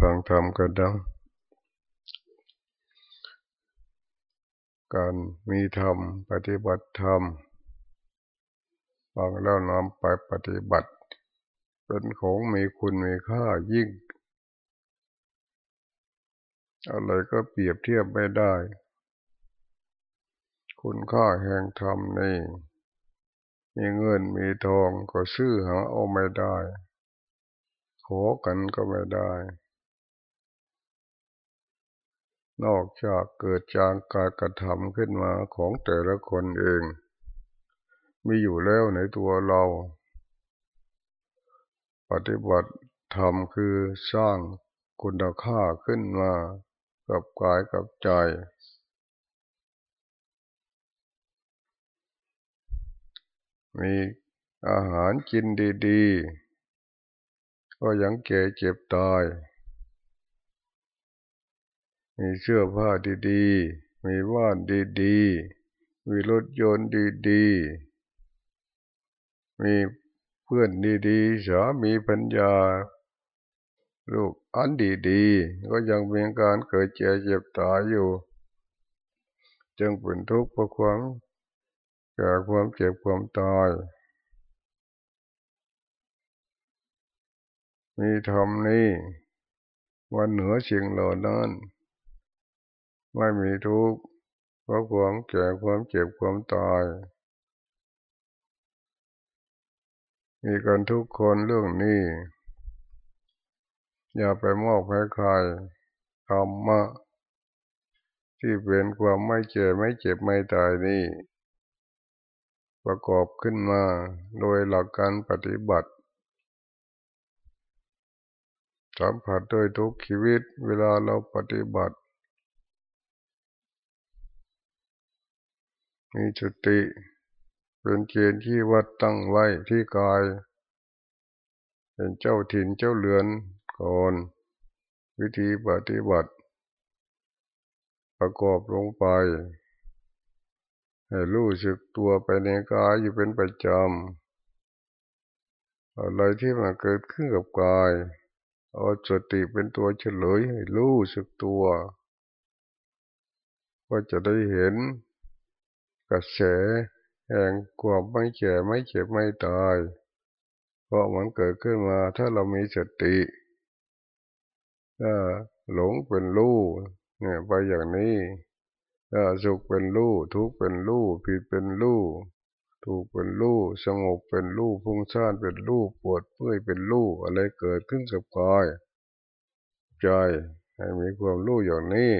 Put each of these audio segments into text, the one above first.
ฟังธรรมกันดังการมีธรรมปฏิบัติธรรมฟังแล้วนำไปปฏิบัติ เป็นของมีคุณมีค่ายิ่ง อะไรก็เปรียบเทียบไม่ได้ คุณค่าแห่งธรรมนี่ มีเงินมีทองก็ซื้อหาเอาไม่ได้ ขอกันก็ไม่ได้ นอกจากเกิดจากการกระทำขึ้นมาของแต่ละคนเอง มีอยู่แล้วในตัวเรา ปฏิบัติธรรมคือสร้างคุณค่าขึ้นมากับกายกับใจมีอาหารกินดีๆ ก็ยังแก่เจ็บตาย มีเสื้อผ้าดีๆ มีบ้านดีๆ มีรถยนต์ดีๆ มีเพื่อนดีๆ สามีปัญญา ลูกอันดีๆ ก็ยังมีการเกิดเจ็บเจ็บตายอยู่ จึงเป็นทุกข์เพราะความแก่ความเจ็บความตาย มีธรรมนี้วันเหนือสิ่งเหล่านั้นไม่มีทุกข์เพราะความแก่ความเจ็บความตาย มีกันทุกคนเรื่องนี้ อย่าไปมอบให้ใครธรรมะที่เป็นความไม่เจ็บไม่เจ็บไม่ตายนี่ ประกอบขึ้นมาโดยหลักการปฏิบัติ สัมผัสโดยทุกชีวิตเวลาเราปฏิบัติ มีสติเป็นเกณฑ์ที่วัดตั้งไว้ที่กาย เป็นเจ้าถิ่นเจ้าเรือนก่อน วิธีปฏิบัติ ประกอบลงไปให้รู้สึกตัวไปในกายอยู่เป็นประจำอะไรที่มันเกิดขึ้นกับกาย เอาสติเป็นตัวเฉลยให้รู้สึกตัว ก็จะได้เห็นกระแสแห่งความไม่เจ็บไม่เจ็บไม่ตาย เพราะมันเกิดขึ้นมาถ้าเรามีสติถ้าหลงเป็นรู้เนี่ยไปอย่างนี้ถ้าสุขเป็นรู้ทุกข์เป็นรู้ผิดเป็นรู้ ถูกเป็นรูปสงบเป็นรูปพุ่งซ่านเป็นรูปปวดเมื่อยเป็นรูปอะไรเกิดขึ้นกับกายใจให้มีความรู้อย่างนี้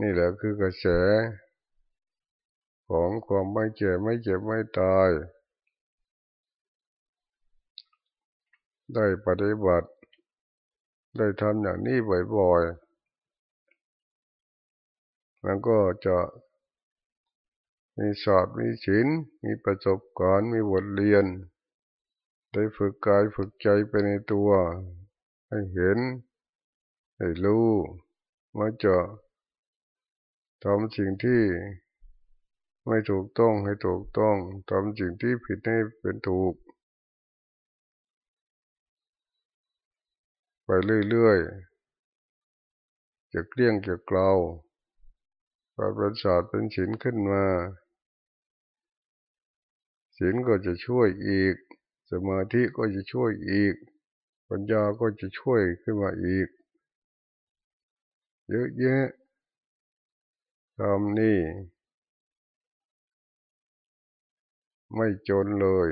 นี่แหละคือกระแส ของความไม่เจ็บไม่เจ็บไม่ตาย ได้ปฏิบัติ ได้ทำอย่างนี้บ่อยๆมันก็จะ มีศาสตร์มีศิลมีประสบการณ์มีบทเรียน ได้ฝึกกายฝึกใจไปในตัว ให้เห็น ให้รู้ว่าจะทำสิ่งที่ไม่ถูกต้องให้ถูกต้องทำสิ่งที่ผิดให้เป็นถูก ไปเรื่อยๆจะเกลี้ยงจะเกลาการเป็นศาสตร์เป็นศิลขึ้นมา ศีลก็จะช่วยอีก สมาธิก็จะช่วยอีก ปัญญาก็จะช่วยขึ้นมาอีก เยอะแยะทำนี่ ไม่จนเลย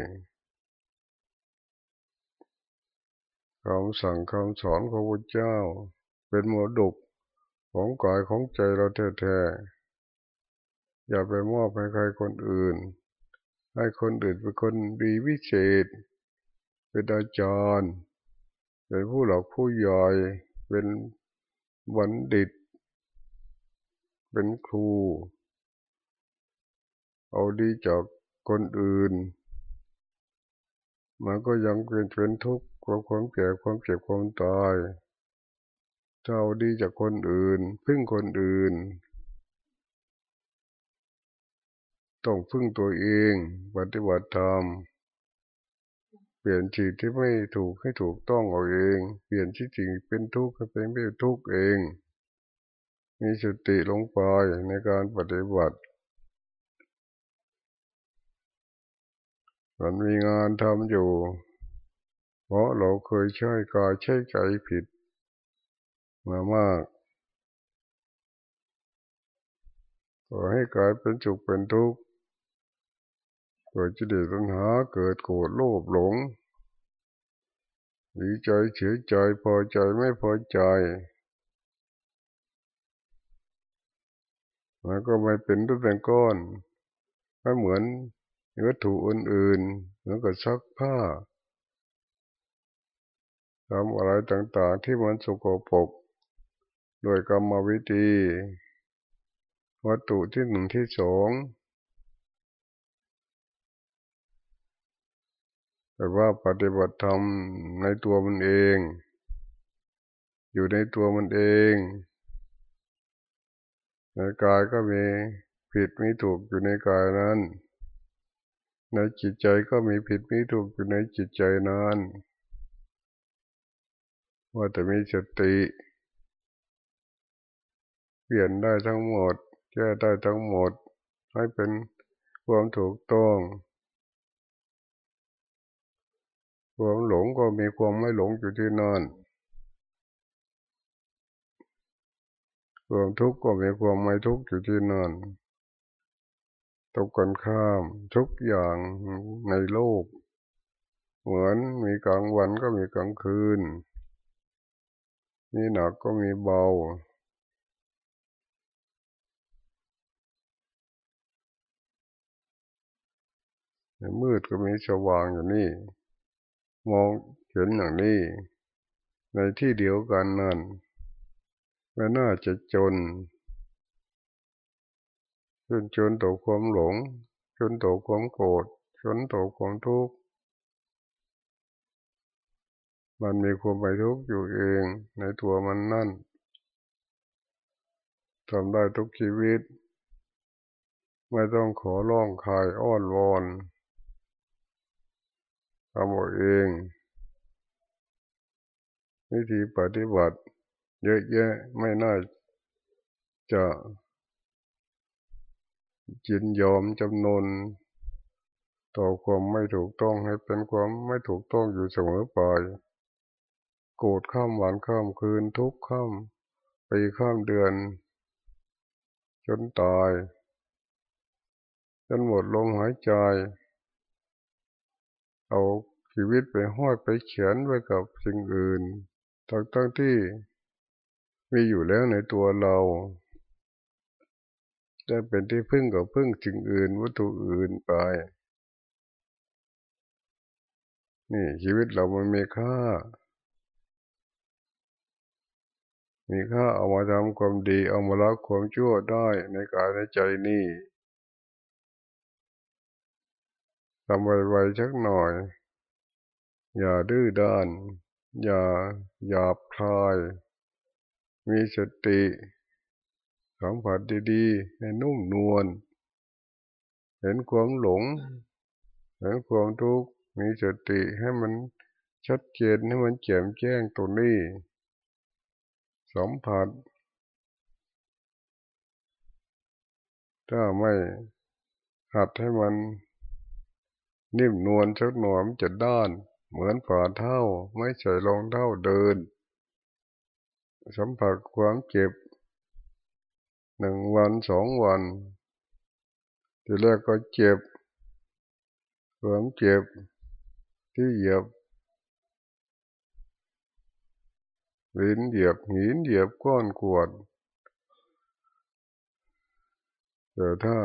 คำสั่งคำสอนของพระเจ้า เป็นมรดกของกายของใจเราแท้ๆอย่าไปมอบให้ใครคนอื่น ให้คนอื่นเป็นคนดีวิเศษ เป็นอาจารย์ เป็นผู้หลักผู้ใหญ่เป็นวันดิต เป็นครู เอาดีจากคนอื่น มันก็ยังเป็นเป็นทุกข์ความความแก่ความเจ็บความตายถ้าเอาดีจากคนอื่น พึ่งคนอื่น ต้องพึ่งตัวเอง ปฏิบัติธรรม เปลี่ยนสิ่งที่ไม่ถูกให้ถูกต้องเอาเอง เปลี่ยนที่สิ่งเป็นทุกข์ให้เป็นไม่ทุกข์เอง มีสติลงไปในการปฏิบัติมันมีงานทำอยู่ เพราะเราเคยใช้กายใช้ใจผิด มามากก็ให้กายเป็นสุขเป็นทุกข์ เกิดจิตตัณหาเกิดโกรธโลภหลงดีใจเฉยใจพอใจไม่พอใจมันก็ไม่เป็นรูปเป็นก้อนไม่เหมือนวัตถุอื่นๆเหมือนกับซักผ้าทำอะไรต่างๆที่มันสกปรกโดยกรรมวิธี วัตถุที่หนึ่งที่สอง แต่ว่าปฏิบัติธรรมในตัวมันเอง อยู่ในตัวมันเอง ในกายก็มีผิดมีถูกอยู่ในกายนั้น ในจิตใจก็มีผิดมีถูกอยู่ในจิตใจนั้นว่าแต่มีสติเปลี่ยนได้ทั้งหมด แก้ได้ทั้งหมด ให้เป็นความถูกต้อง ความหลงก็มีความไม่หลงอยู่ที่นั่นความทุกข์ก็มีความไม่ทุกข์อยู่ที่นั่นตกกันข้ามทุกอย่างในโลก เหมือนมีกลางวันก็มีกลางคืน มีหนักก็มีเบา มืดก็มีสว่างอยู่นี่ มองเห็นอย่างนี้ ในที่เดียวกันนั่นไม่น่าจะจน จนจนต่อความหลง จนต่อความโกรธจนต่อความทุกข์มันมีความไม่ทุกข์อยู่เองในตัวมันนั่นทำได้ทุกชีวิต ไม่ต้องขอร้องคายอ้อนวอน ทำเอาเอง วิธีปฏิบัติ เยอะแยะไม่น่าจะจินยอมจำนนต่อความไม่ถูกต้องให้เป็นความไม่ถูกต้องอยู่เสมอไปโกรธข้ามวันข้ามคืนทุกข้ามปีข้ามเดือน จนตาย จนหมดลมหายใจ เอาชีวิตไปห้อยไปเขียนไว้กับสิ่งอื่นทั้งทั้งที่มีอยู่แล้วในตัวเราได้เป็นที่พึ่งกับพึ่งสิ่งอื่นวัตถุอื่นไปนี่ชีวิตเรามันมีค่า มีค่าเอามาทำความดีเอามาละความชั่วได้ในกายในใจนี่ ทำไวๆชักหน่อย อย่าดื้อด้าน อย่าหยาบคาย มีสติสัมผัสดีๆ ให้นุ่มนวล เห็นความหลง เห็นความทุกข์ มีสติให้มันชัดเจนให้มันแจ่มแจ้งตรงนี้ สัมผัส ถ้าไม่หัดให้มัน นิ่มนวลสักหน่อยมันจะด้าน เหมือนฝ่าเท้าไม่ใส่รองเท้าเดิน สัมผัสความเจ็บหนึ่งวันสองวัน ทีแรกก็เจ็บความเจ็บที่เหยียบวินเหยียบหินเหยียบก้อนขวดแต่ถ้า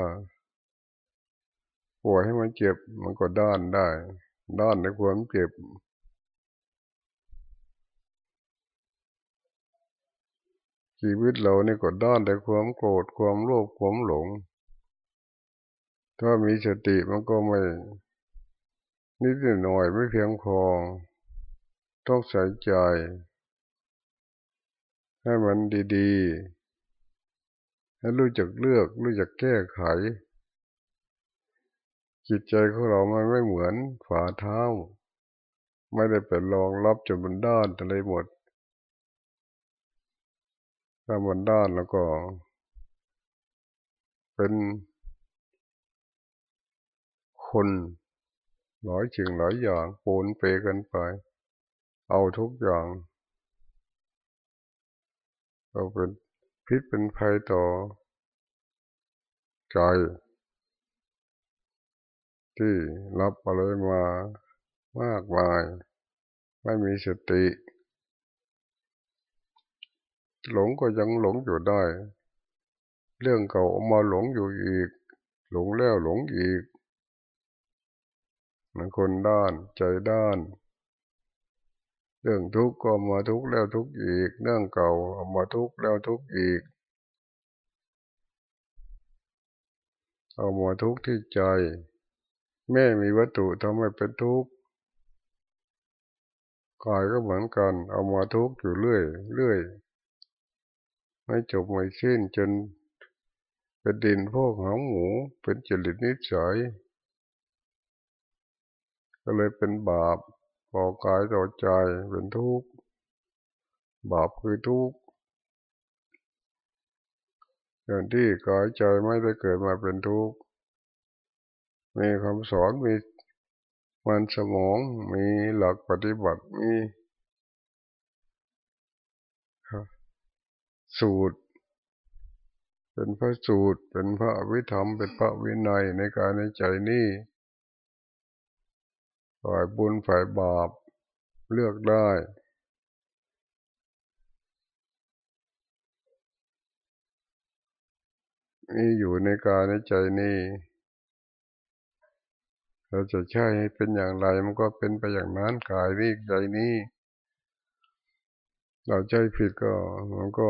ล่อยให้มันเจ็บ มันก็ด้านได้ ด้านในความเจ็บ ชีวิตเรานี่ก็ด้านในความโกรธความโลภความหลง ถ้ามีสติมันก็ไม่ นิดหน่อยไม่เพียงพอต้องใส่ใจ ให้มันดีๆ ให้รู้จักเลือกรู้จักแก้ไข จิตใจของเรามันไม่เหมือนฝ่าเท้า ไม่ได้เป็นรองรับจนบนด้านอะไรหมดถ้าบนด้านแล้วก็ เป็นคนหลายจึงหลายอย่างปนเปกันไป เอาทุกอย่างเราเป็นพิษเป็นภัยต่อใจ ที่รับอะไรมามากมาย ไม่มีสติ หลงก็ยังหลงอยู่ได้ เรื่องเก่ามาหลงอยู่อีก หลงแล้วหลงอีกมันคนด้านใจด้าน เรื่องทุกข์ก็มาทุกข์แล้วทุกข์อีก เรื่องเก่าเอามาทุกข์แล้วทุกข์อีก เอามาทุกข์ที่ใจ แม่มีวัตถุทำให้เป็นทุกข์กายก็เหมือนกัน เอามาทุกข์อยู่เรื่อยเรื่อยไม่จบไม่สิ้นจนเป็นดินพวกหางหมูเป็นจริตนิสัยก็เลยเป็นบาปต่อกายต่อใจเป็นทุกข์บาปคือทุกข์อย่างที่กายใจไม่ได้เกิดมาเป็นทุกข์ มีคำสอนมีมันสมองมีหลักปฏิบัติมีสูตร เป็นพระสูตร เป็นพระวิธรรม เป็นพระวินัยในการในใจนี้ฝ่ายบุญฝ่ายบาปเลือกได้มีอยู่ในกายในใจนี้ เราจะใช้ให้เป็นอย่างไรมันก็เป็นไปอย่างนั้นกายนี้ใจนี้ เราใจผิดก็มันก็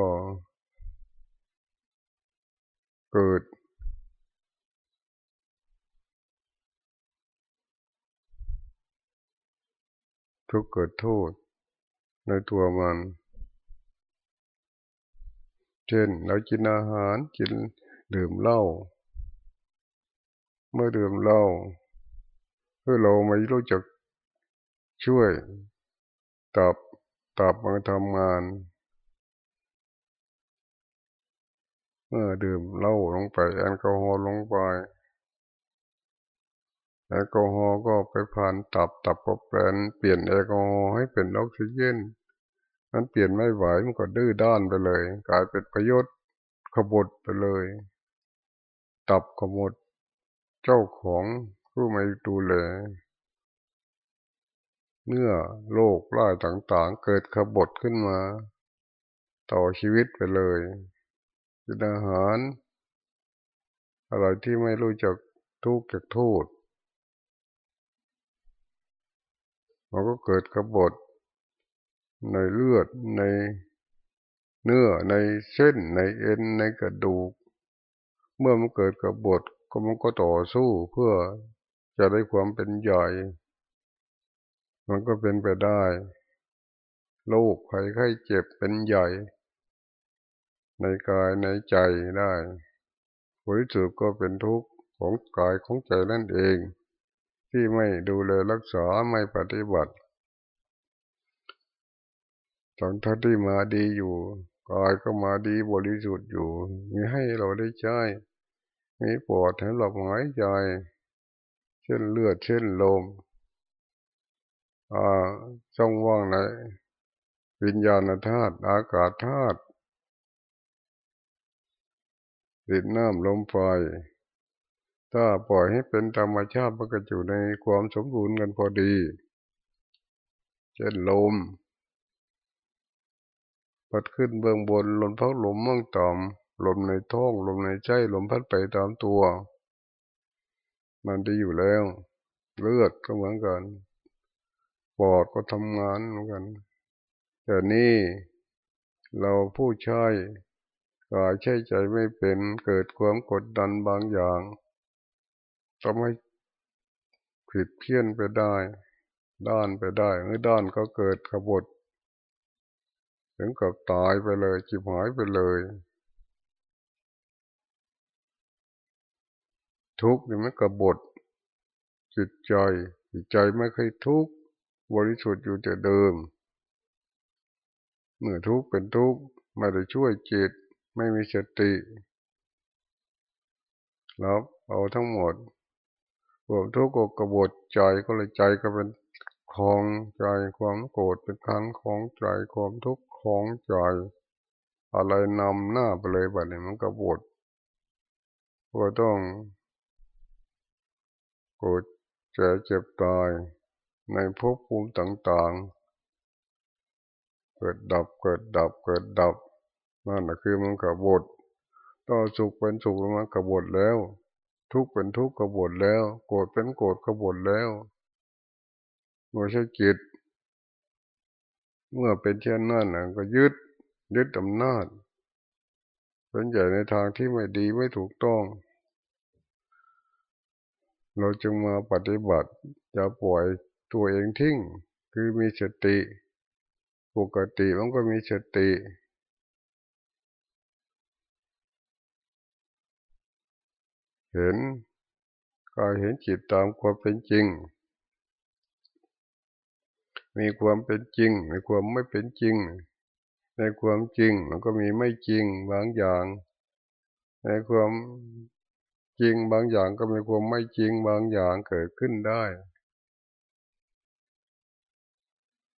เกิด ทุกเกิดโทษในตัวมัน เช่นเรากินอาหารกินดื่มเหล้าเมื่อดื่มเหล้า พื่อเราไม่รู้จักช่วยตับตับมาทำงาน เมื่อดื่มเหล้าลงไปแอลกอฮอล์ลงไปแอลกอฮอล์ก็ไปผ่านตับตับก็แปลนเปลี่ยนแอลกอฮอล์ให้เป็นออกซิเจนมันเปลี่ยนไม่ไหวมันก็ดื้อด้านไปเลย กลายเป็นประโยชน์ขบฏไปเลย ตับขบฏเจ้าของ ผู้ไม่ดูแลเนื้อโรคร้ายต่างๆ เกิดขบฏขึ้นมา ต่อชีวิตไปเลยกินอาหาร อะไรที่ไม่รู้จักทุกข์จากโทษมันก็เกิดขบฏในเลือดในเนื้อในเส้นในเอ็นในกระดูก เมื่อมันเกิดกบฏก็มันก็ต่อสู้เพื่อ จะได้ความเป็นใหญ่ มันก็เป็นไปได้ โรคภัยไข้เจ็บเป็นใหญ่ ในกายในใจได้ผลสุดก็เป็นทุกข์ของกายของใจนั่นเอง ที่ไม่ดูแลรักษาไม่ปฏิบัติตอนท่าที่มาดีอยู่กายก็มาดีบริสุทธิ์อยู่ มีให้เราได้ใช้มีปอดให้เราหายใจ เช่นเลือดเช่นลมอ่าช่องว่างในวิญญาณธาตุอากาศธาตุดินน้ำลมไฟถ้าปล่อยให้เป็นธรรมชาติมันก็อยู่ในความสมบูรณ์กันพอดี เช่นลมพัดขึ้นเบื้องบนลมพัดลมเมืองต่ำลมในท้องลมในใจลมพัดไปตามตัว มันดีอยู่แล้ว เลือดก็เหมือนกันปอดก็ทำงานเหมือนกัน แต่นี่เราผู้ใช้กายใช้ใจไม่เป็นเกิดความกดดันบางอย่างทำให้ผิดเพี้ยนไปได้ ด้านไปได้เมื่อด้านก็เกิดขบฏถึงกับตายไปเลยจิบหายไปเลย ทุกข์นี่มันกบฏจิตใจจิตใจไม่เคยทุกข์บริสุทธิ์อยู่แต่เดิม เมื่อทุกข์เป็นทุกข์ไม่ได้ช่วยจิต ไม่มีสติรับเอาทั้งหมดควมทุกข์ก็กบฏใจก็เลยใจก็เป็นของใจความโกรธเป็นคันของใจความทุกข์ของใจ อะไรนำหน้าไปเลยแบบนี้มันกบฏก็ต้อง โกรธเจ็บเจ็บตายในภพภูมิต่างๆ เกิดดับเกิดดับเกิดดับนั่นแหะคือมันกบฏต่อสุขเป็นสุขมันกบฏแล้ว ทุกข์เป็นทุกข์กบฏแล้ว โกรธเป็นโกรธกบฏแล้วไม่ใช่จิต เมื่อเป็นเช่นนั้นก็ยึดยึดอำนาจเป็นใหญ่ในทางที่ไม่ดีไม่ถูกต้อง เราจึงมาปฏิบัติจะปล่อยตัวเองทิ้ง คือมีสติ ปกติมันก็มีสติ เห็นกายเห็นจิตตามความเป็นจริง มีความเป็นจริง มีความไม่เป็นจริง ในความจริงมันก็มีไม่จริงบางอย่าง ในความ จริงบางอย่างก็มีความไม่จริงบางอย่างเกิดขึ้นได้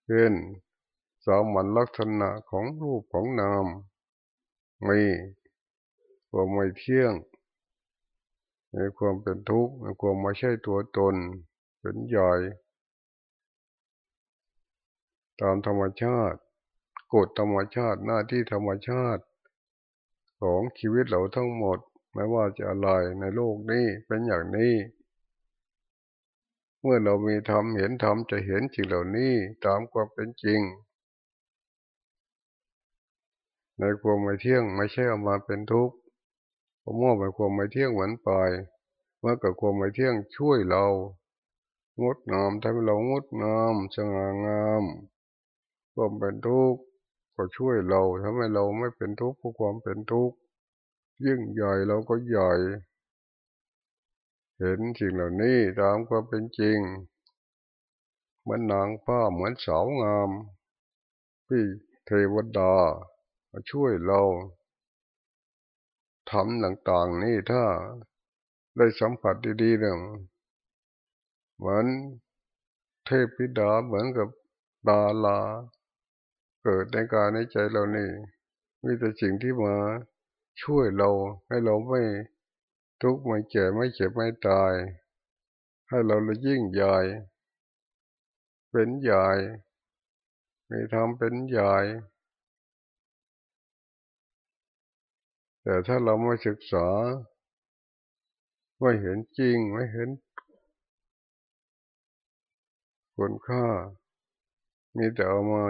เช่นสามัญลักษณะของรูปของนามมีความไม่เที่ยงในความเป็นทุกข์ในความไม่ใช่ตัวตนเป็นใหญ่ตามธรรมชาติกฎธรรมชาติหน้าที่ธรรมชาติของชีวิตเราทั้งหมด ไม่ว่าจะอะไรในโลกนี้เป็นอย่างนี้ เมื่อเรามีธรรมเห็นธรรมจะเห็นสิ่งเหล่านี้ตามความเป็นจริง ในความไม่เที่ยงไม่ใช่เอามาเป็นทุกข์ผมมอบไปความไม่เที่ยงหวนไปเมื่อกับความไม่เที่ยงช่วยเรางดงามทำให้เรางดงามสง่างามความเป็นทุกข์ก็ช่วยเราทำให้เราไม่เป็นทุกข์เพราะความเป็นทุกข์ ยิ่งใหญ่เราก็ใหญ่ เห็นสิ่งเหล่านี้ตามความเป็นจริง เหมือนนางผ้าเหมือนสาวงามพี่เทวดามาช่วยเราทำต่างๆนี่ถ้าได้สัมผัสดีๆเนี่ยเหมือนเทพพิดาเหมือนกับดาลา เกิดในกายในใจเรานี่ มีแต่สิ่งที่มา ช่วยเราให้เราไม่ทุกข์ไม่เจ็บไม่เจ็บไม่ตาย ให้เราละยิ่งใหญ่เป็นใหญ่มีทำเป็นใหญ่แต่ถ้าเราไม่ศึกษา ไม่เห็นจริงไม่เห็นคุณค่า มีแต่เอามา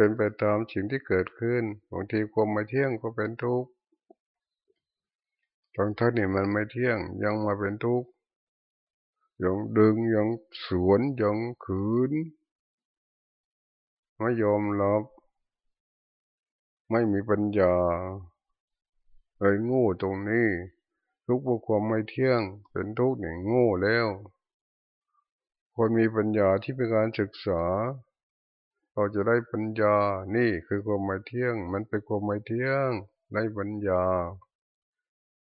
เป็นไปตามสิ่งที่เกิดขึ้นบางทีความไม่เที่ยงก็เป็นทุกข์บางท่านนี่มันไม่เที่ยงยังมาเป็นทุกข์ยังดึงยังสวนยังขืนไม่ยอมรับไม่มีปัญญาเลยงูตรงนี้ทุกข์เพราะความไม่เที่ยง เป็นทุกข์อย่างงูแล้วคนมีปัญญาที่เป็นการศึกษา เราจะได้ปัญญา นี่คือความไม่เที่ยง มันเป็นความไม่เที่ยง ได้ปัญญา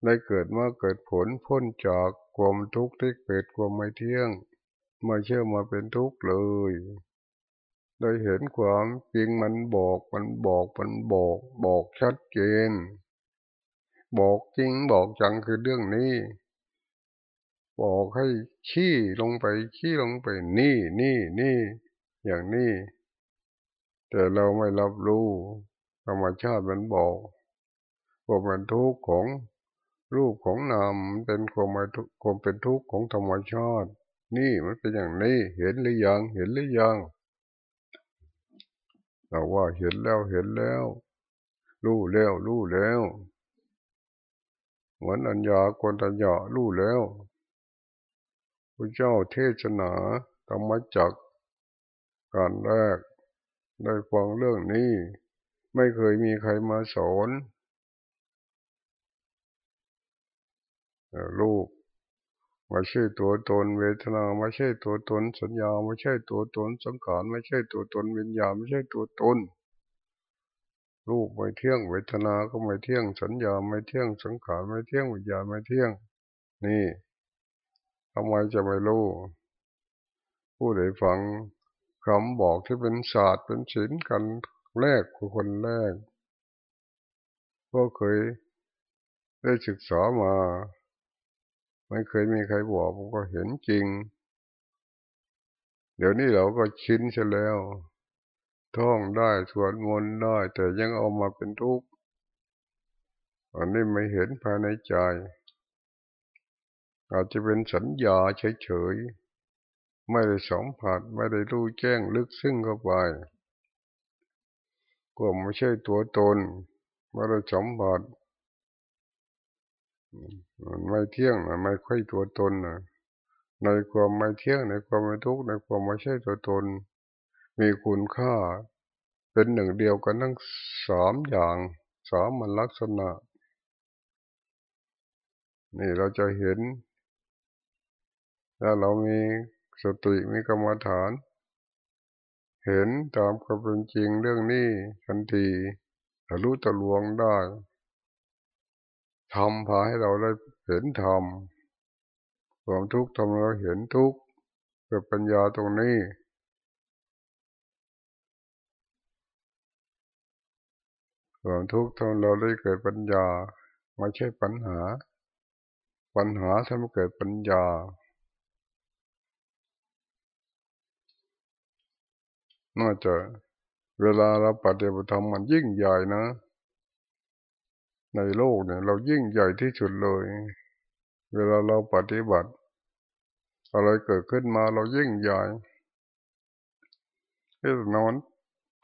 ได้เกิดมาเกิดผลพ้นจากความทุกข์ที่เกิดความไม่เที่ยงไม่เชื่อมาเป็นทุกข์เลยได้เห็นความจริงมันบอกมันบอกมันบอก บอกชัดเจน บอกจริงบอกจังคือเรื่องนี้ บอกให้ชี้ลงไปชี้ลงไปนี่นี่นี่อย่างนี้ แต่เราไม่รับรู้ธรรมชาติมันบอกว่ามันทุกข์ของรูปของนามเป็นความความเป็นทุกข์ของธรรมชาติ นี่มันเป็นอย่างนี้เห็นหรือยังเห็นหรือยังเราว่าเห็นแล้วเห็นแล้ว รู้แล้วรู้แล้วเหมือนอัญญาคนตัญญารู้แล้วพระเจ้าเทศนาธรรมจักการแรก ได้ฟังเรื่องนี้ ไม่เคยมีใครมาสอนลูกไม่ใช่ตัวตนเวทนาไม่ใช่ตัวตนสัญญาไม่ใช่ตัวตนสังขารไม่ใช่ตัวตนวิญญาณไม่ใช่ตัวตนรูปไม่เที่ยงเวทนาก็ไม่เที่ยงสัญญาไม่เที่ยงสังขารไม่เที่ยงวิญญาณไม่เที่ยง นี่ทำไมจะไม่รู้ผู้ใดฟัง คำบอกที่เป็นศาสตร์เป็นศิลป์กันแรกคนแรกก็เคยได้ศึกษามา ไม่เคยมีใครบอกผมก็เห็นจริง เดี๋ยวนี้เราก็ชินเสียแล้ว ท่องได้สวดมนต์ได้ แต่ยังเอามาเป็นทุกข์อันนี้ไม่เห็นภายในใจ อาจจะเป็นสัญญาเฉยๆ ไม่ได้สัมผัสไม่ได้รู้แจ้งลึกซึ้งเข้าไปก็ไม่ใช่ตัวตนไม่ได้สัมผัสมันไม่เที่ยงนะไม่ค่อยตัวตนนะในความไม่เที่ยงในความไม่ทุกข์ในความไม่ใช่ตัวตน มีคุณค่า เป็นหนึ่งเดียวกันทั้งสามอย่างสามมันลักษณะ นี่เราจะเห็น ถ้าเรามี สติมีกรรมฐาน เห็นตามความเป็นจริงเรื่องนี้ทันทีทะลุตะลวงได้ทำพาให้เราได้เห็นธรรมความทุกข์ทำเราเห็นทุกข์เกิดปัญญาตรงนี้ ความทุกข์ทำเราได้เกิดปัญญา ไม่ใช่ปัญหา ปัญหาทำให้เกิดปัญญา น่าจะเวลาเราปฏิบัติธรรมมันยิ่งใหญ่นะ ในโลกเนี่ย เรายิ่งใหญ่ที่สุดเลย เวลาเราปฏิบัติ อะไรเกิดขึ้นมาเรายิ่งใหญ่ที่นอน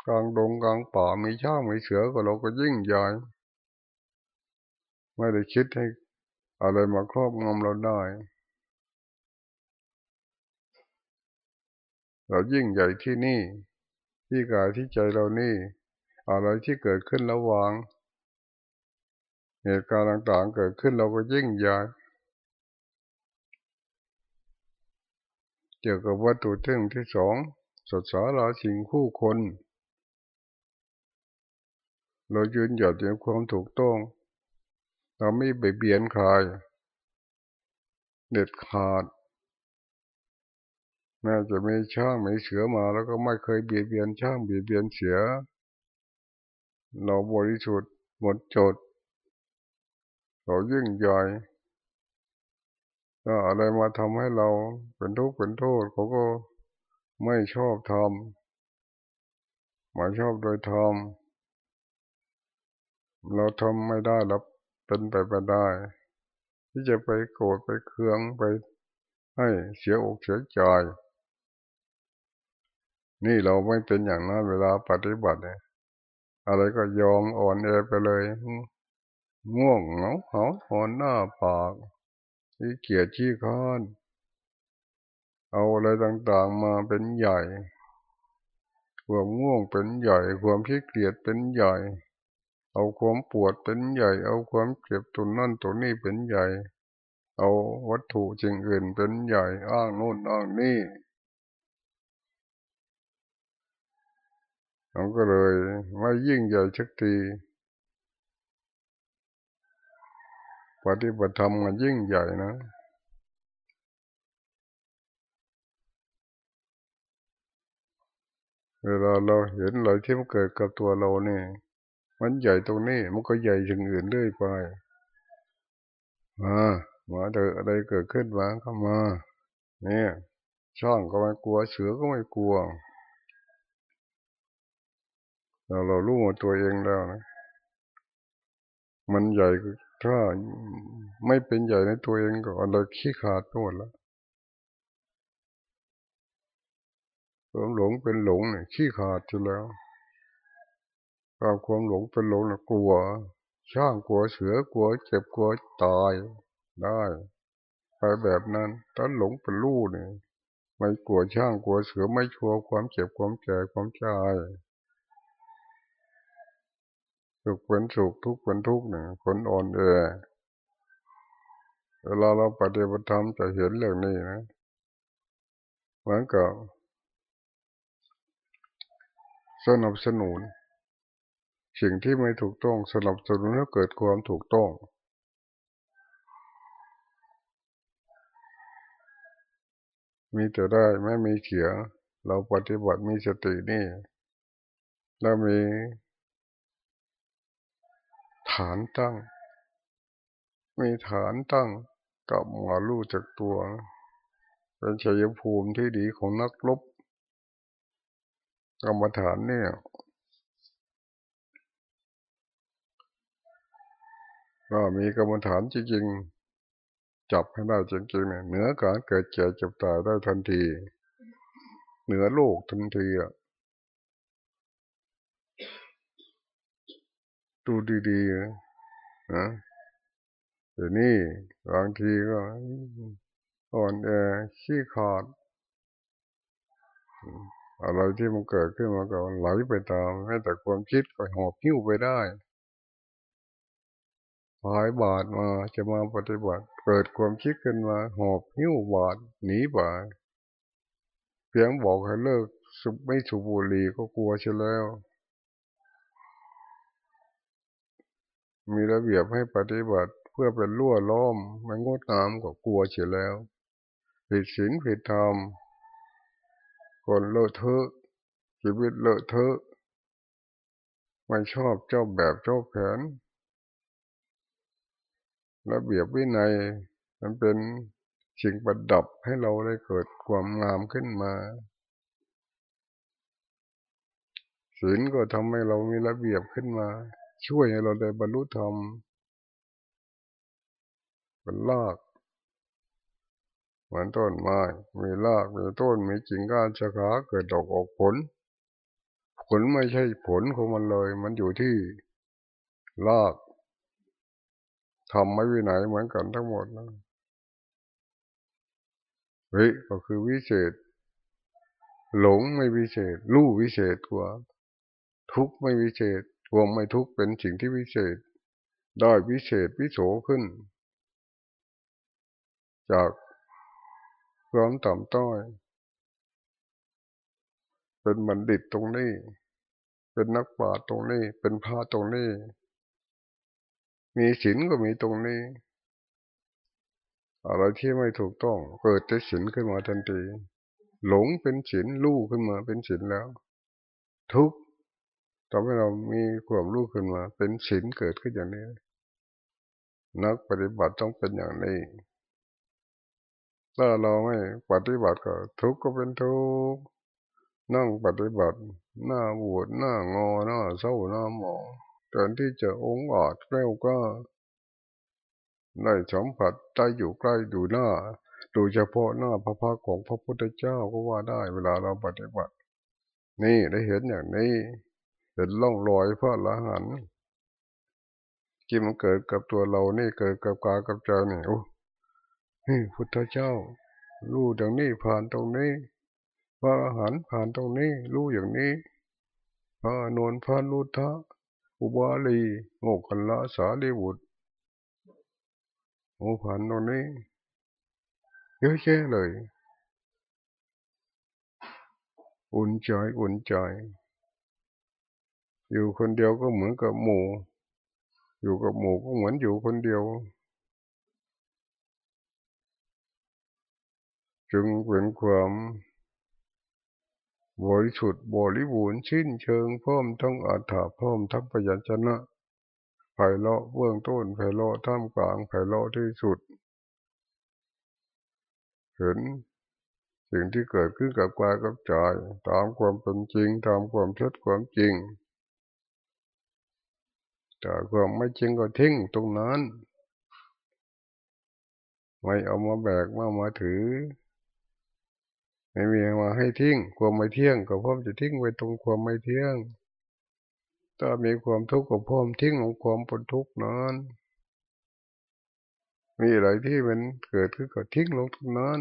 กลางดงกลางป่ามีช้างมีเสือก็เราก็ยิ่งใหญ่ไม่ได้คิดให้อะไรมาครอบงำเราได้ เรายิ่งใหญ่ที่นี่ ที่กายที่ใจเรานี่ อะไรที่เกิดขึ้นระหว่าง เหตุการณ์ต่างๆเกิดขึ้นเราก็ยิ่งใหญ่เกี่ยวกับวัตถุเรื่งที่สองสดสาราสิ่งคู่คน เรายืนหยัดในความถูกต้อง เราไม่ไปเบียนใครเด็ดขาด แม้จะมีช่างมีเสือมา แล้วก็ไม่เคยเบียดเบียนช่างเบียดเบียนเสือ เราบริสุทธิ์หมดจด เรายิ่งใหญ่ถ้าอะไรมาทำให้เราเป็นทุกข์เป็นโทษเขาก็ไม่ชอบทำไม่ชอบโดยทำเราทำไม่ได้เราเป็นไปไม่ได้ ที่จะไปโกรธไปเคืองไปให้เสียอกเสียใจ นี่เราไม่เป็นอย่างนั้นเวลาปฏิบัติเนี่ยอะไรก็ยอมอ่อนแอไปเลยง่วงเหงาหาหอนหน้าปากที่เกียจชี้ค้านเอาอะไรต่างๆมาเป็นใหญ่ ความง่วงเป็นใหญ่ ความขี้เกียจเป็นใหญ่ เอาความปวดเป็นใหญ่ เอาความเจ็บตัวนั่นตัวนี้เป็นใหญ่ เอาวัตถุสิ่งอื่นเป็นใหญ่ อ้างโน่นอ้างนี่ เราก็เลยไม่ยิ่งใหญ่ชักทีปฏิบัติธรรมมันยิ่งใหญ่นะเวลาเราเห็นอะไรที่มันเกิดกับตัวเราเนี่ย มันใหญ่ตรงนี้ มันก็ใหญ่อย่างอื่นเรื่อยไปมามาเถอะอะไรเกิดขึ้นมาก็มา เนี่ยช่างก็ไม่กลัว เสือก็ไม่กลัว เราเรารู้ตัวเองแล้วนะมันใหญ่ถ้าไม่เป็นใหญ่ในตัวเองก็อะไรขี้ขาดไปหมดแล้วความหลงเป็นหลงเนี่ยขี้ขาดทีแล้วความความหลงเป็นหลงนี่ยกลัว ช่างกลัวเสือกลัว เจ็บกลัวตายได้ไปแบบนั้นถ้าหลงเป็นลูกเนี่ยไม่กลัวช่างกลัวเสือไม่ชัวความเจ็บความแก่ความตาย สุขเป็นสุขทุกข์เป็นทุกข์เนี่ยคนอ่อนแอเวลาเราปฏิบัติธรรมจะเห็นเรื่องนี้นะเหมือนกับสนับสนุน สิ่งที่ไม่ถูกต้องสนับสนุนให้เกิดความถูกต้อง มีแต่ได้ไม่มีเขีย เราปฏิบัติมีสตินี่ แล้วมี ฐานตั้ง มีฐานตั้งกับมาลู่จากตัว เป็นชัยภูมิที่ดีของนักลบกรรมฐานเนี่ยก็มีกรรมฐานจริงๆ จับให้ได้จริงๆเนี่ยเหนือการเกิดเจ็บจ็บตายได้ทันที เหนือโลกทันทีอะ ดูดีๆนะเดี๋ยวนี้บางทีก็อ่อนแอขี้ขาดอะไรที่มันเกิดขึ้นมาก็ไหลไปตามแม้แต่ความคิดก็หอบหิ้วไปได้หายบาดมาจะมาปฏิบัติ เกิดความคิดขึ้นมา หอบหิ้วบาดหนีไปเพียงบอกให้เลิกสุบไม่สูบบุหรี่ก็กลัวเชียแล้ว มีระเบียบให้ปฏิบัติเพื่อเป็นรั่วล้อมไม่งดงามก็กลัวเชียแล้ว ผิดศีลผิดธรรมคนเลอะเทอะชีวิตเลอะเทอะไม่ชอบเจ้าแบบเจ้าแผนระเบียบวินัยมันเป็นสิ่งประดับให้เราได้เกิดความงามขึ้นมาศีลก็ทำให้เรามีระเบียบขึ้นมา ช่วยให้เราได้บรรลุธรรมเป็นลากเหมือนต้นไม้มีรากมีต้นมีกิ่งก้านชะขาเกิดดอกออกผล ผลไม่ใช่ผลของมันเลย มันอยู่ที่รากทำไม่วินัยเหมือนกันทั้งหมดนะเฮ้ยก็คือวิเศษ หลงไม่วิเศษ รู้วิเศษกว่า ทุกไม่วิเศษ รวมไม่ทุกเป็นสิ่งที่วิเศษ ได้วิเศษวิโสขึ้น จากความต่ำต้อย เป็นบัณฑิตตรงนี้ เป็นนักปราชญ์ตรงนี้ เป็นพระตรงนี้ มีศีลก็มีตรงนี้ อะไรที่ไม่ถูกต้องเกิดแต่ศีลขึ้นมาทันทีหลงเป็นศีลลู่ขึ้นมาเป็นศีลแล้ว ทุก ทำให้เรามีความรู้ขึ้นมา เป็นศีลเกิดขึ้นอย่างนี้ นักปฏิบัติต้องเป็นอย่างนี้ ถ้าเราไม่ปฏิบัติก็ ทุกข์ก็เป็นทุกข์นั่งปฏิบัติ หน้าบวชหน้างอหน้าเศร้าหน้าหมองแทนที่จะองอาจแล้วก็ได้สัมผัสได้อยู่ใกล้ดูหน้าดยเฉพาะหน้าพระพักของพระพุทธเจ้าก็ว่าได้เวลาเราปฏิบัติ นี่ได้เห็นอย่างนี้ เห็นล่องรอยพระละหันที่มันเกิดกับตัวเรานี่เกิดกับกายกับใจนี่โอ้นี่พุทธเจ้า รู้อย่างนี้ผ่านตรงนี้ พระอรหันต์ผ่านตรงนี้ รู้อย่างนี้ พระนวลพระนุทธะอุบาลีโมกันละสาลีบุตรโอ้ผ่านตรงนี้เยอะแยะเลย อุ่นใจอุ่นใจ อยู่คนเดียวก็เหมือนกับหมู่ อยู่กับหมู่ก็เหมือนอยู่คนเดียว จึงเป็นความบริสุทธิ์บริบูรณ์ชิ้นเชิงเพร้อมทั้งอัฏฐะพร้อมทั้งพยัญชนะไผ่เลาะเบื้องต้นไผ่เลาะท่ามกลางไผ่เลาะที่สุด เห็นสิ่งที่เกิดขึ้นกับกายกับใจตามความเป็นจริงตามความเชัดความจริง แต่ความไม่จริงก็ทิ้งตรงนั้น ไม่เอามาแบกมามาถือ ไม่มีมาให้ทิ้ง ความไม่เที่ยงก็พร้อมจะทิ้งไว้ตรงความไม่เที่ยง ถ้ามีความทุกข์ก็พร้อมทิ้งของความปนทุกข์นั้น มีอะไรที่มันเกิดขึ้นก็ทิ้งลงตรงนั้น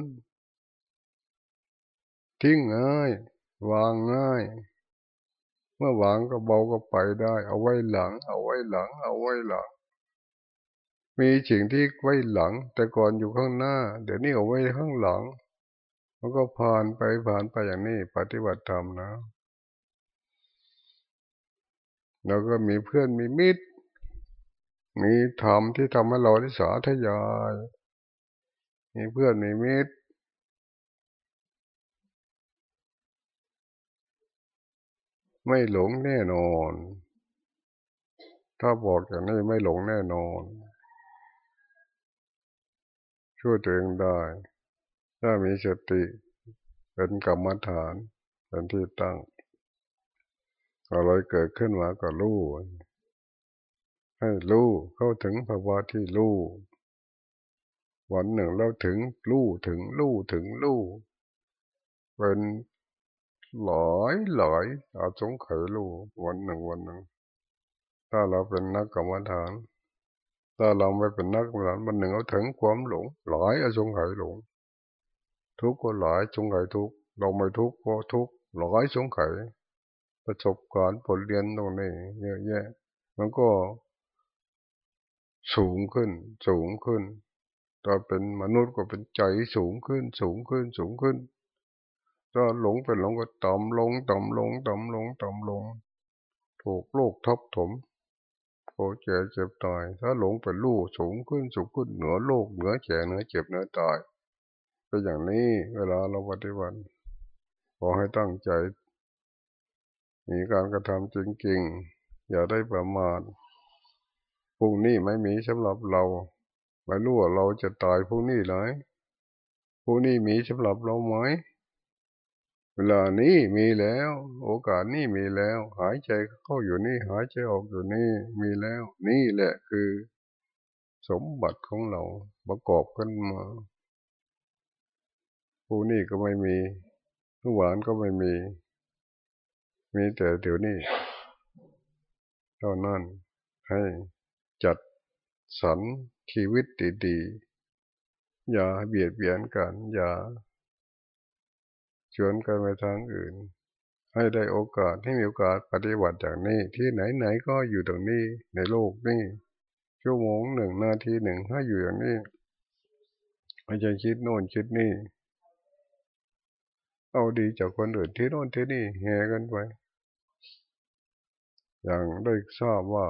ทิ้งง่าย วางง่าย มื่อวางก็เบาก็ไปได้ เอาไว้หลัง เอาไว้หลัง เอาไว้หลัง มีสิ่งที่ไว้หลัง แต่ก่อนอยู่ข้างหน้า เดี๋ยวนี้เอาไว้ข้างหลัง มันก็ผ่านไปผ่านไปอย่างนี้ ปฏิบัติธรรมนะแล้วก็มีเพื่อนมีมิตร มีธรรมที่ทำให้เราได้สาธยาย มีเพื่อนมีมิตร ไม่หลงแน่นอน ถ้าบอกอย่างนี้ไม่หลงแน่นอน ช่วยตัวเองได้ ถ้ามีสติเป็นกรรมฐานเป็นที่ตั้งอะไรเกิดขึ้นมาก็รู้ให้รู้เข้าถึงภาวะที่รู้วันหนึ่งเราถึงรู้ถึงรู้ถึงรู้เป็น หลายหลายอาสงไขยรู้วันหนึ่งวันหนึ่ง ถ้าเราเป็นนักกรรมฐาน ถ้าเราไม่เป็นนักกรรมฐานวันหนึ่งเราถึงความหลง หลายอาสงไขยหลง ทุกข์ก็หลายสงไขยทุกข์เราไม่ทุกข์ก็ทุกข์หลายสงไขยประสบการณ์ผลเรียนตรงนี้เยอะแยะ มันก็สูงขึ้น สูงขึ้นถ้าเป็นมนุษย์ก็เป็นใจสูงขึ้น สูงขึ้นสูงขึ้น ถ้าหลงเป็นหลงก็ต่ำลงต่ำลงต่ำลงต่ำลง ถูกโลกทับถมโกเจ็บเจ็บตาย ถ้าหลงเป็นลูกสูงขึ้นสูงขึ้นเหนือโลกเหนือแก่เหนือเจ็บเหนือตายเป็นอย่างนี้เวลาเราปฏิบัติขอให้ตั้งใจ มีการกระทำจริงๆ อย่าได้ประมาทพรุ่งนี้ไม่มีสำหรับเราไม่รู้ว่าเราจะตายพรุ่งนี้ไหมพรุ่งนี้มีสำหรับเราไหม เวลานี้มีแล้ว โอกาสนี้มีแล้ว หายใจเข้าอยู่นี่ หายใจออกอยู่นี่มีแล้ว นี่แหละคือ สมบัติของเราประกอบกันมาพรุ่งนี้ก็ไม่มีเมื่อวานก็ไม่มี มีแต่เดี๋ยวนี้เท่านั้นให้จัดสรรชีวิตดีๆอย่าเบียดเบียนกัน อย่า ชวนกันไปทางอื่น ให้ได้โอกาสให้มีโอกาสปฏิบัติอย่างนี้ ที่ไหนๆก็อยู่ตรงนี้ในโลกนี้ชั่วโมงหนึ่งนาทีหนึ่งให้อยู่อย่างนี้ไม่ใช่คิดโน่นคิดนี่ เอาดีจากคนอื่นที่โน่นที่นี่แห่กันไปอย่างได้ทราบว่า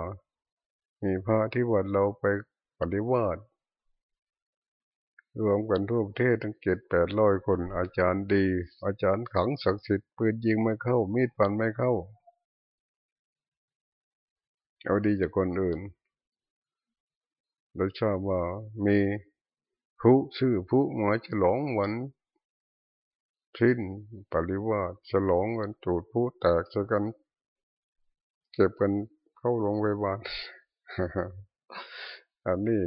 มีพระที่วัดเราไปปฏิวัติ รวมกันทั่วประเทศตั้งเจ็ดแปดร้อยคน อาจารย์ดี อาจารย์ขังศักดิ์สิทธิ์ปืนยิงไม่เข้า มีดฟันไม่เข้า เอาดีจากคนอื่นเราชอบว่ามีผู้ชื่อผู้หมายฉลองวันทิ้นปริวาสฉลองกันจูดผู้แตกกันเก็บกันเข้าโรงพยาบาลอันนี้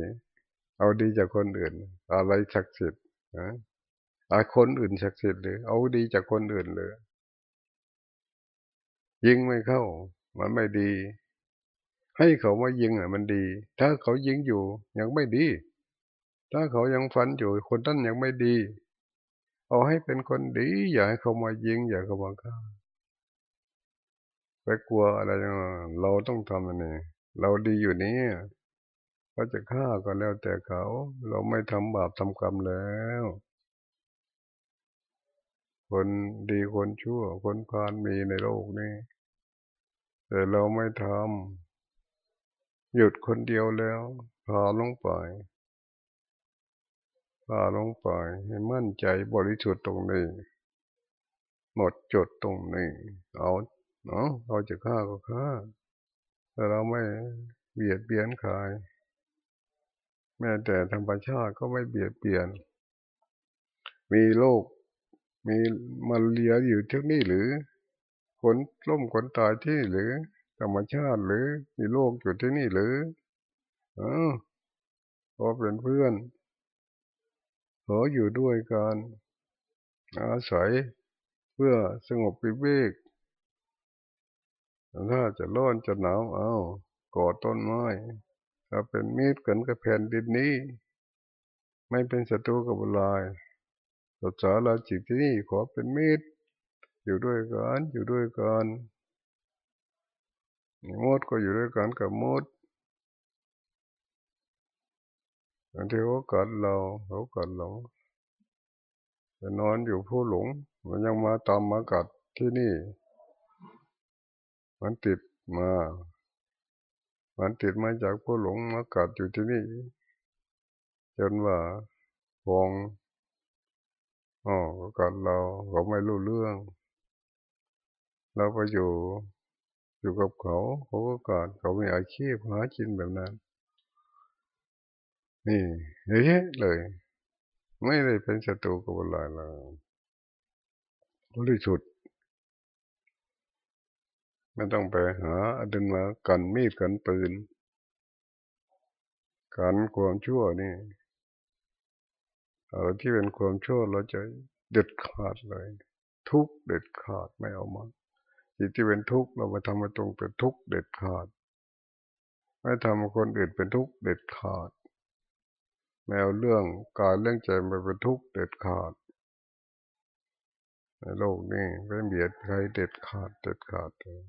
เอาดีจากคนอื่น อะไรศักดิ์สิทธิ์นะอาคนอื่นศักดิ์สิทธิ์หรือเอาดีจากคนอื่นเลยยิงไม่เข้า มันไม่ดี ให้เขามายิงอะ มันดี ถ้าเขายิงอยู่ยังไม่ดี ถ้าเขายังฟันอยู่คนนั้นยังไม่ดี เอาให้เป็นคนดี อย่าให้เขามายิง อย่าเขามาฆ่าไปกลัวอะไรเราต้องทำอันนี้เราดีอยู่นี้ เขาจะฆ่าก็แล้วแต่เขา เราไม่ทำบาปทำกรรมแล้ว คนดีคนชั่ว คนพานมีในโลกนี้ แต่เราไม่ทำหยุดคนเดียวแล้วพาลงไปพาลงไปให้มั่นใจบริสุทธิ์ตรงนี้ หมดจดตรงนี้ เอาเนาะเราจะฆ่าก็ฆ่าแต่เราไม่เบียดเบียนใคร แม้แต่ธรรมชาติก็ไม่เบียดเบียน มีโรคมีมาเรียอยู่ที่นี่หรือคนล้มคนตายที่หรือ ธรรมชาติหรือมีโรคอยู่ที่นี่หรือเออพอเป็นเพื่อนขออยู่ด้วยกันอาศัยเพื่อสงบปิเวกถ้าจะร้อนจะหนาวเอากอดต้นไม้ ถ้าเป็นมีดกันกับแผ่นดินนี้ ไม่เป็นศัตรูกับบุลายสดสาราจิตที่นี่ขอเป็นมีดอยู่ด้วยกันอยู่ด้วยกันมดก็อยู่ด้วยกันกับมดบางทีเขากัดเราเขากัดเราไปนอนอยู่ผู้หลง มันยังมาตามมากัดที่นี่ มันติดมา มันติดมาจากผู้หลงมากัดอยู่ที่นี่ จนว่าฟองอ๋อกัดเราเขาไม่รู้เรื่อง เราไปอยู่อยู่กับเขาเขาก็กัดเขาไม่อาชีพหากินแบบนั้น นี่เฮ้ยเลย ไม่ได้เป็นศัตรูกับอะไรเลยบริสุทธิ์ ไม่ต้องไปหาอดินมากันมีดกันปืน กันความชั่วนี่อะไรที่เป็นความชั่วเราจะเด็ดขาดเลย ทุกเด็ดขาดไม่เอามาจิตที่เป็นทุกข์เราไปทำมาตรงเป็นทุกข์เด็ดขาด ไม่ทำคนอื่นเป็นทุกข์เด็ดขาดไม่เอาเรื่องกายเรื่องใจมาเป็นทุกข์เด็ดขาดในโลกนี้ไม่เบียดใครเด็ดขาดเด็ดขาดเลย